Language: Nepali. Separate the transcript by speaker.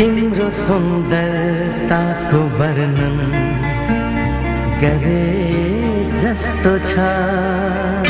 Speaker 1: तिम्रो सुन्दरताको वर्णन गरे जस्तो छ।